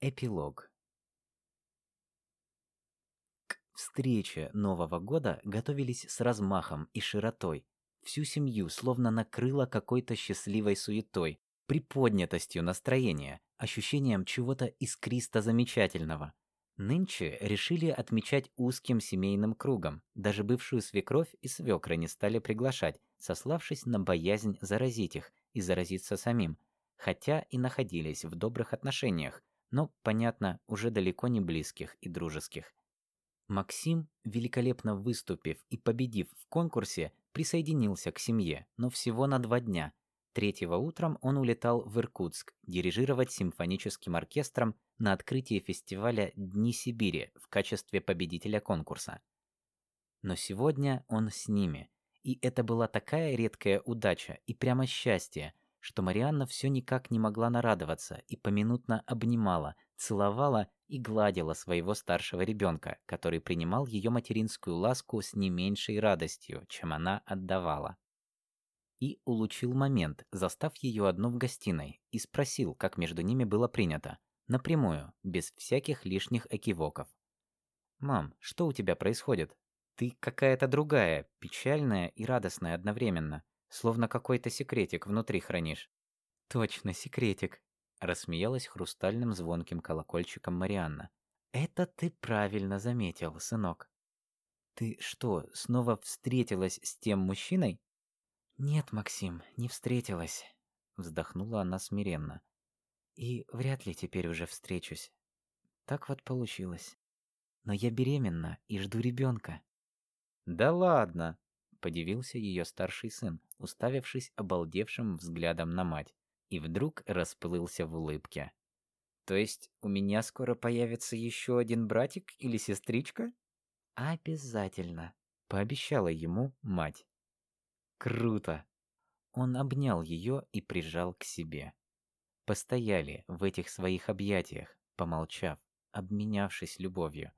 Эпилог. К встрече Нового года готовились с размахом и широтой. Всю семью словно накрыло какой-то счастливой суетой, приподнятостью настроения, ощущением чего-то искристо замечательного. Нынче решили отмечать узким семейным кругом. Даже бывшую свекровь и свекра не стали приглашать, сославшись на боязнь заразить их и заразиться самим, хотя и находились в добрых отношениях, но, понятно, уже далеко не близких и дружеских. Максим, великолепно выступив и победив в конкурсе, присоединился к семье, но всего на два дня. Третьего утром он улетал в Иркутск дирижировать симфоническим оркестром на открытии фестиваля Дни Сибири в качестве победителя конкурса. Но сегодня он с ними, и это была такая редкая удача и прямо счастье, что Марианна все никак не могла нарадоваться и поминутно обнимала, целовала и гладила своего старшего ребенка, который принимал ее материнскую ласку с не меньшей радостью, чем она отдавала. И улучил момент, застав ее одну в гостиной, и спросил, как между ними было принято, напрямую, без всяких лишних экивоков. «Мам, что у тебя происходит? Ты какая-то другая, печальная и радостная одновременно. Словно какой-то секретик внутри хранишь. Точно, секретик, рассмеялась хрустальным звонким колокольчиком Марианна. Это ты правильно заметил, сынок. Ты что, снова встретилась с тем мужчиной? Нет, Максим, не встретилась, вздохнула она смиренно. И вряд ли теперь уже встречусь. Так вот получилось. Но я беременна и жду ребенка. Да ладно, подивился ее старший сын, уставившись обалдевшим взглядом на мать, и вдруг расплылся в улыбке. То есть у меня скоро появится еще один братик или сестричка? Обязательно, пообещала ему мать. Круто. Он обнял ее и прижал к себе. Постояли в этих своих объятиях, помолчав, обменявшись любовью.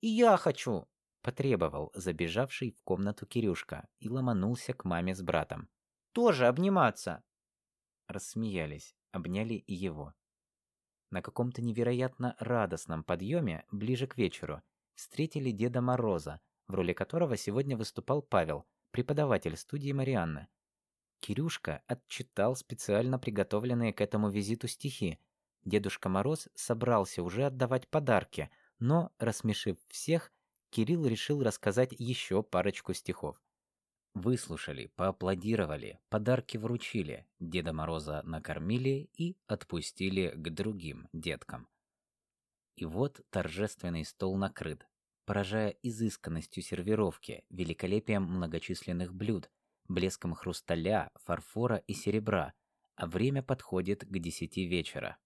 «И я хочу!» Потребовал забежавший в комнату Кирюшка и ломанулся к маме с братом. «Тоже обниматься!» Рассмеялись, обняли и его. На каком-то невероятно радостном подъеме, ближе к вечеру, встретили Деда Мороза, в роли которого сегодня выступал Павел, преподаватель студии Марианны. Кирюшка отчитал специально приготовленные к этому визиту стихи. Дедушка Мороз собрался уже отдавать подарки, но, рассмешив всех, Кирилл решил рассказать еще парочку стихов. Выслушали, поаплодировали, подарки вручили, Деда Мороза накормили и отпустили к другим деткам. И вот торжественный стол накрыт, поражая изысканностью сервировки, великолепием многочисленных блюд, блеском хрусталя, фарфора и серебра, а время подходит к десяти вечера.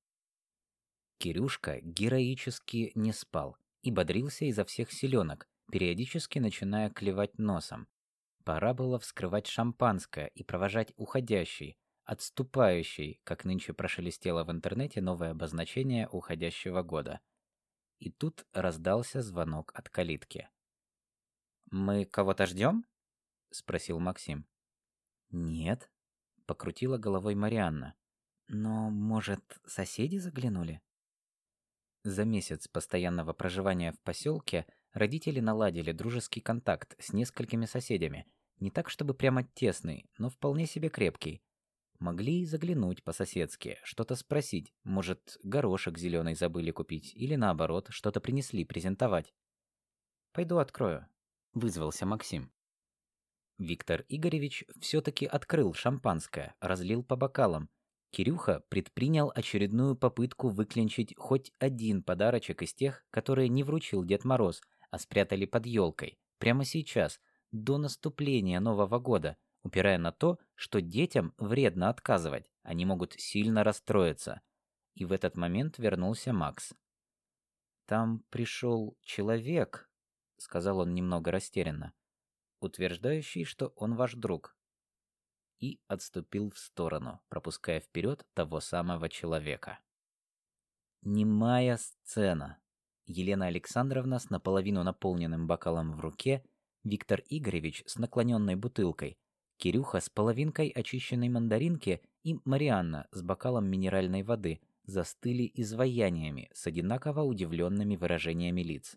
Кирюшка героически не спал, и бодрился изо всех силенок, периодически начиная клевать носом. Пора было вскрывать шампанское и провожать уходящий, отступающий, как нынче прошелестело в интернете новое обозначение уходящего года. И тут раздался звонок от калитки. «Мы кого-то ждем?» — спросил Максим. «Нет», — покрутила головой Марианна. «Но, может, соседи заглянули?» За месяц постоянного проживания в поселке родители наладили дружеский контакт с несколькими соседями, не так чтобы прямо тесный, но вполне себе крепкий. Могли заглянуть по-соседски, что-то спросить, может, горошек зеленый забыли купить, или наоборот, что-то принесли презентовать. «Пойду открою», — вызвался Максим. Виктор Игоревич все-таки открыл шампанское, разлил по бокалам, Кирюха предпринял очередную попытку выклинчить хоть один подарочек из тех, которые не вручил Дед Мороз, а спрятали под елкой, прямо сейчас, до наступления Нового года, упирая на то, что детям вредно отказывать, они могут сильно расстроиться. И в этот момент вернулся Макс. «Там пришел человек», — сказал он немного растерянно, утверждающий, что он ваш друг и отступил в сторону, пропуская вперед того самого человека. Немая сцена. Елена Александровна с наполовину наполненным бокалом в руке, Виктор Игоревич с наклоненной бутылкой, Кирюха с половинкой очищенной мандаринки и Марианна с бокалом минеральной воды, застыли изваяниями с одинаково удивленными выражениями лиц.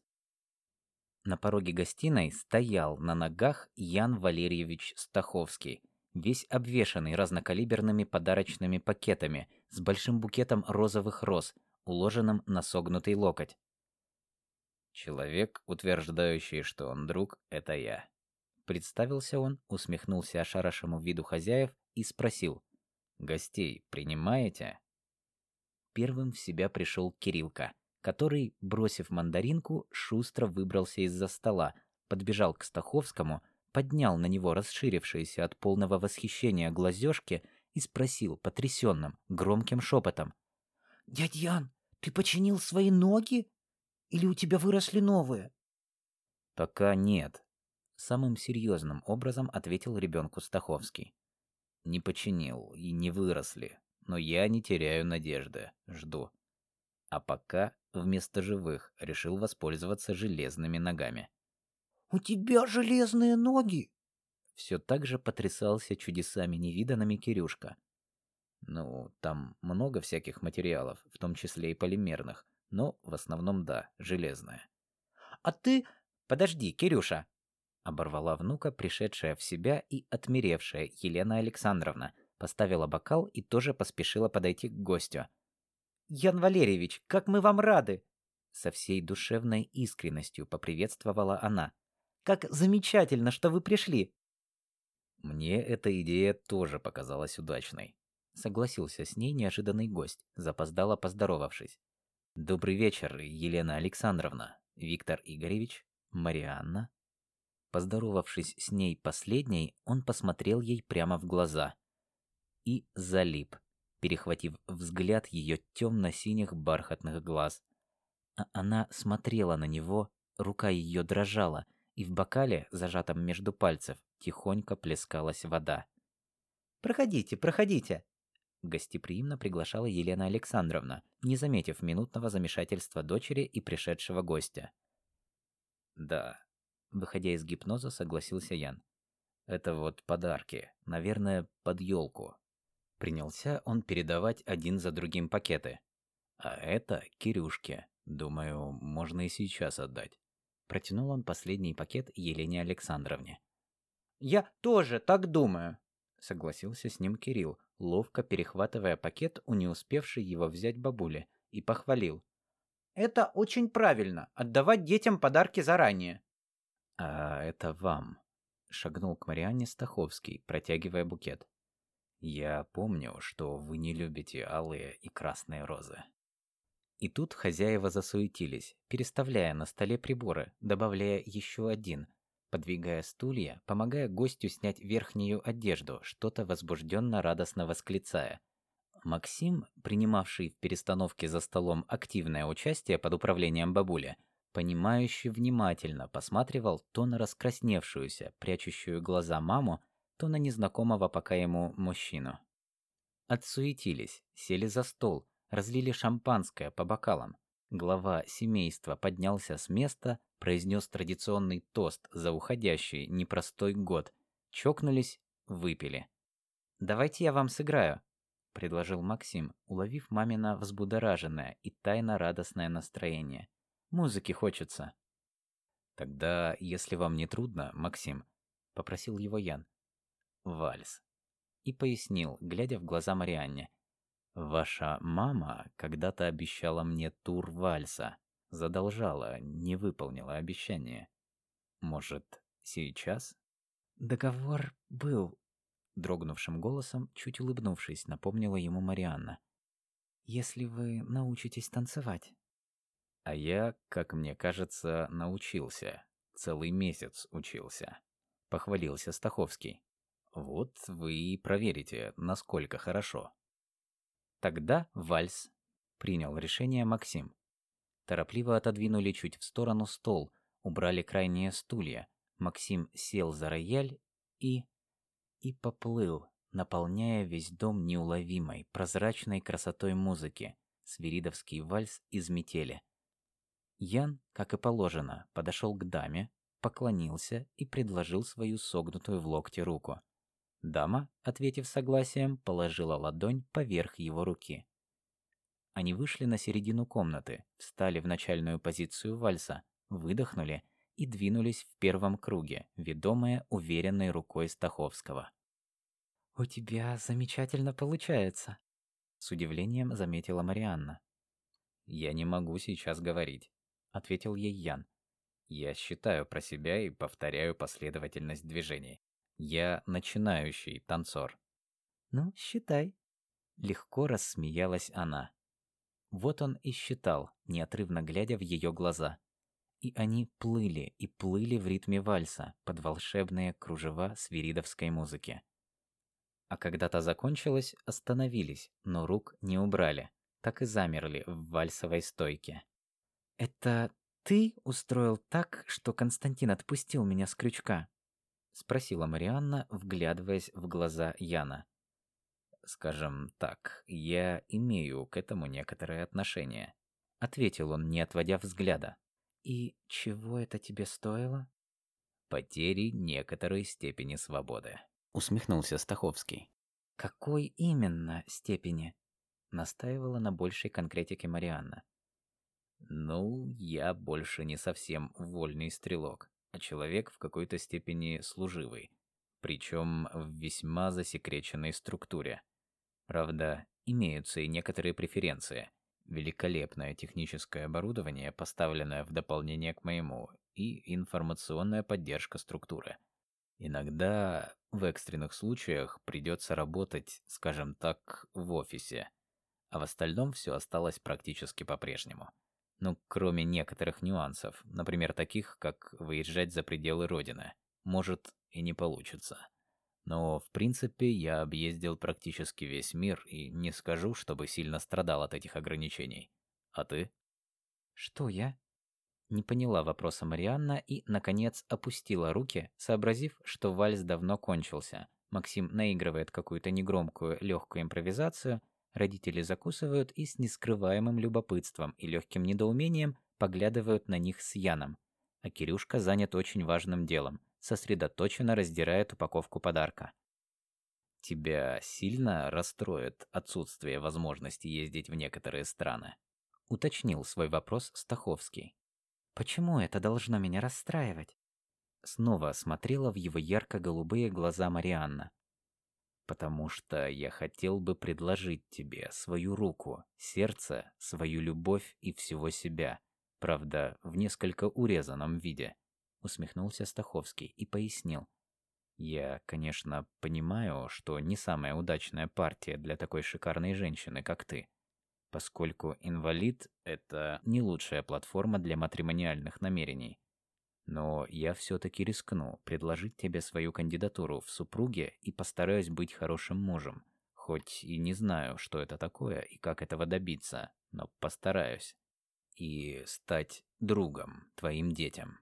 На пороге гостиной стоял на ногах Ян Валерьевич Стаховский, весь обвешанный разнокалиберными подарочными пакетами с большим букетом розовых роз, уложенным на согнутый локоть. Человек, утверждающий, что он друг, это я. Представился он, усмехнулся ошарашему виду хозяев и спросил: "Гостей принимаете?" Первым в себя пришел Кирилка, который, бросив мандаринку, шустро выбрался из-за стола, подбежал к Стаховскому, поднял на него расширившиеся от полного восхищения глазёшки и спросил потрясенным, громким шепотом: "Дядь Ян, ты починил свои ноги? Или у тебя выросли новые?" "Пока нет", самым серьезным образом ответил ребенку Стаховский. Не починил и не выросли, но я не теряю надежды, жду. А пока вместо живых решил воспользоваться железными ногами. У тебя железные ноги? Все так же потрясался чудесами невиданными Кирюшка. Ну, там много всяких материалов, в том числе и полимерных, но в основном да, железные. А ты Подожди, Кирюша, оборвала внука, пришедшая в себя и отмеревшая Елена Александровна, поставила бокал и тоже поспешила подойти к гостю. Ян Валерьевич, как мы вам рады! Со всей душевной искренностью поприветствовала она. Как замечательно, что вы пришли. Мне эта идея тоже показалась удачной. Согласился с ней неожиданный гость, запоздало поздоровавшись. Добрый вечер, Елена Александровна, Виктор Игоревич, Марианна. Поздоровавшись с ней последней, он посмотрел ей прямо в глаза и залип, перехватив взгляд ее темно-синих бархатных глаз. А она смотрела на него, рука ее дрожала, и в бокале, зажатом между пальцев, тихонько плескалась вода. «Проходите, проходите!» Гостеприимно приглашала Елена Александровна, не заметив минутного замешательства дочери и пришедшего гостя. «Да, Выходя из гипноза, согласился Ян. Это вот подарки, наверное, под елку. Принялся он передавать один за другим пакеты. А это Кирюшке. Думаю, можно и сейчас отдать. Протянул он последний пакет Елене Александровне. Я тоже так думаю, согласился с ним Кирилл, ловко перехватывая пакет у не успевшей его взять бабули, и похвалил: "Это очень правильно отдавать детям подарки заранее. «А это вам», — шагнул к Марианне Стаховский, протягивая букет. «Я помню, что вы не любите алые и красные розы». И тут хозяева засуетились, переставляя на столе приборы, добавляя еще один, подвигая стулья, помогая гостю снять верхнюю одежду, что-то возбужденно радостно восклицая. Максим, принимавший в перестановке за столом активное участие под управлением бабули, понимающе внимательно посматривал то на раскрасневшуюся, прячущую глаза маму, то на незнакомого пока ему мужчину. Отсуетились, сели за стол, разлили шампанское по бокалам. Глава семейства поднялся с места, произнес традиционный тост за уходящий непростой год. Чокнулись, выпили. Давайте я вам сыграю, предложил Максим, уловив мамино взбудораженное и тайно радостное настроение. Музыки хочется. Тогда, если вам не трудно, Максим, попросил его Ян. Вальс. И пояснил, глядя в глаза Марианне. Ваша мама когда-то обещала мне тур вальса. Задолжала, не выполнила обещание. Может, сейчас? Договор был, дрогнувшим голосом, чуть улыбнувшись, напомнила ему Марианна. Если вы научитесь танцевать. А я, как мне кажется, научился. Целый месяц учился. Похвалился Стаховский. Вот вы и проверите, насколько хорошо. Тогда вальс. Принял решение Максим. Торопливо отодвинули чуть в сторону стол, убрали крайние стулья. Максим сел за рояль и... и поплыл, наполняя весь дом неуловимой, прозрачной красотой музыки. Свиридовский вальс из метели. Ян, как и положено, подошел к даме, поклонился и предложил свою согнутую в локте руку. Дама, ответив согласием, положила ладонь поверх его руки. Они вышли на середину комнаты, встали в начальную позицию вальса, выдохнули и двинулись в первом круге, ведомые уверенной рукой Стаховского. «У тебя замечательно получается», — с удивлением заметила Марианна. «Я не могу сейчас говорить», — ответил ей Ян. «Я считаю про себя и повторяю последовательность движений. Я начинающий танцор». «Ну, считай». Легко рассмеялась она. Вот он и считал, неотрывно глядя в ее глаза. И они плыли и плыли в ритме вальса под волшебные кружева свиридовской музыки. А когда та закончилась, остановились, но рук не убрали, так и замерли в вальсовой стойке. «Это ты устроил так, что Константин отпустил меня с крючка?» — спросила Марианна, вглядываясь в глаза Яна. «Скажем так, я имею к этому некоторое отношение», — ответил он, не отводя взгляда. «И чего это тебе стоило?» «Потери некоторой степени свободы», — усмехнулся Стаховский. «Какой именно степени?» — настаивала на большей конкретике Марианна. «Ну, я больше не совсем вольный стрелок, а человек в какой-то степени служивый, причем в весьма засекреченной структуре. Правда, имеются и некоторые преференции. Великолепное техническое оборудование, поставленное в дополнение к моему, и информационная поддержка структуры. Иногда в экстренных случаях придется работать, скажем так, в офисе, а в остальном все осталось практически по-прежнему. Ну, кроме некоторых нюансов, например, таких, как выезжать за пределы Родины. Может, и не получится. Но, в принципе, я объездил практически весь мир и не скажу, чтобы сильно страдал от этих ограничений. А ты? Что я? Не поняла вопроса Марианна и, наконец, опустила руки, сообразив, что вальс давно кончился. Максим наигрывает какую-то негромкую, легкую импровизацию, родители закусывают и с нескрываемым любопытством и легким недоумением поглядывают на них с Яном. А Кирюшка занят очень важным делом сосредоточенно раздирает упаковку подарка. Тебя сильно расстроит отсутствие возможности ездить в некоторые страны? Уточнил свой вопрос Стаховский. Почему это должно меня расстраивать? Снова смотрела в его ярко-голубые глаза Марианна. Потому что я хотел бы предложить тебе свою руку, сердце, свою любовь и всего себя. Правда, в несколько урезанном виде усмехнулся Стаховский и пояснил. Я, конечно, понимаю, что не самая удачная партия для такой шикарной женщины, как ты, поскольку инвалид это не лучшая платформа для матримониальных намерений. Но я все таки рискну предложить тебе свою кандидатуру в супруге и постараюсь быть хорошим мужем. Хоть и не знаю, что это такое и как этого добиться, но постараюсь. И стать другом твоим детям.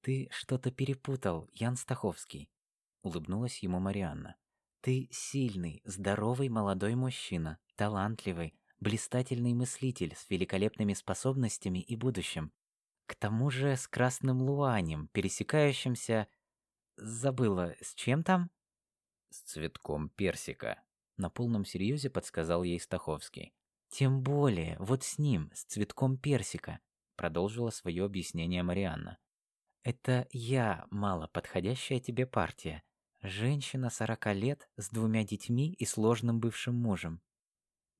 «Ты что-то перепутал, Ян Стаховский», — улыбнулась ему Марианна. «Ты сильный, здоровый молодой мужчина, талантливый, блистательный мыслитель с великолепными способностями и будущим. К тому же с красным луанем, пересекающимся... Забыла, с чем там?» «С цветком персика», — на полном серьезе подсказал ей Стаховский. «Тем более, вот с ним, с цветком персика», — продолжила свое объяснение Марианна. Это я мало подходящая тебе партия. Женщина сорока лет с двумя детьми и сложным бывшим мужем.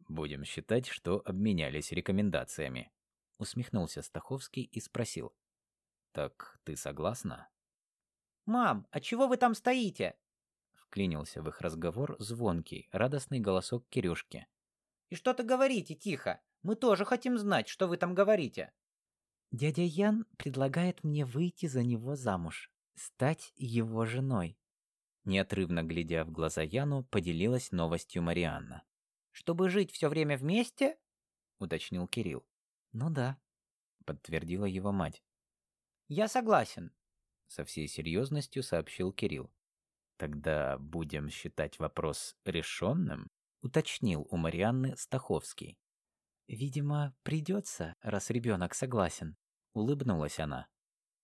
Будем считать, что обменялись рекомендациями. Усмехнулся Стаховский и спросил. Так ты согласна? Мам, а чего вы там стоите? Вклинился в их разговор звонкий, радостный голосок Кирюшки. И что-то говорите тихо. Мы тоже хотим знать, что вы там говорите. Дядя Ян предлагает мне выйти за него замуж, стать его женой. Неотрывно глядя в глаза Яну, поделилась новостью Марианна. «Чтобы жить все время вместе?» — уточнил Кирилл. «Ну да», — подтвердила его мать. «Я согласен», — со всей серьезностью сообщил Кирилл. «Тогда будем считать вопрос решенным?» — уточнил у Марианны Стаховский. «Видимо, придется, раз ребенок согласен», — улыбнулась она.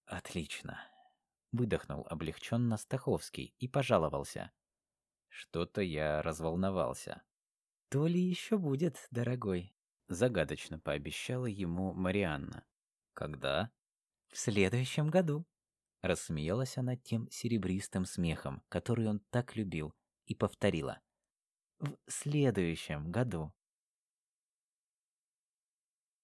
«Отлично», — выдохнул облегченно Стаховский и пожаловался. «Что-то я разволновался». «То ли еще будет, дорогой», — загадочно пообещала ему Марианна. Когда? В следующем году. Рассмеялась она тем серебристым смехом, который он так любил, и повторила. В следующем году.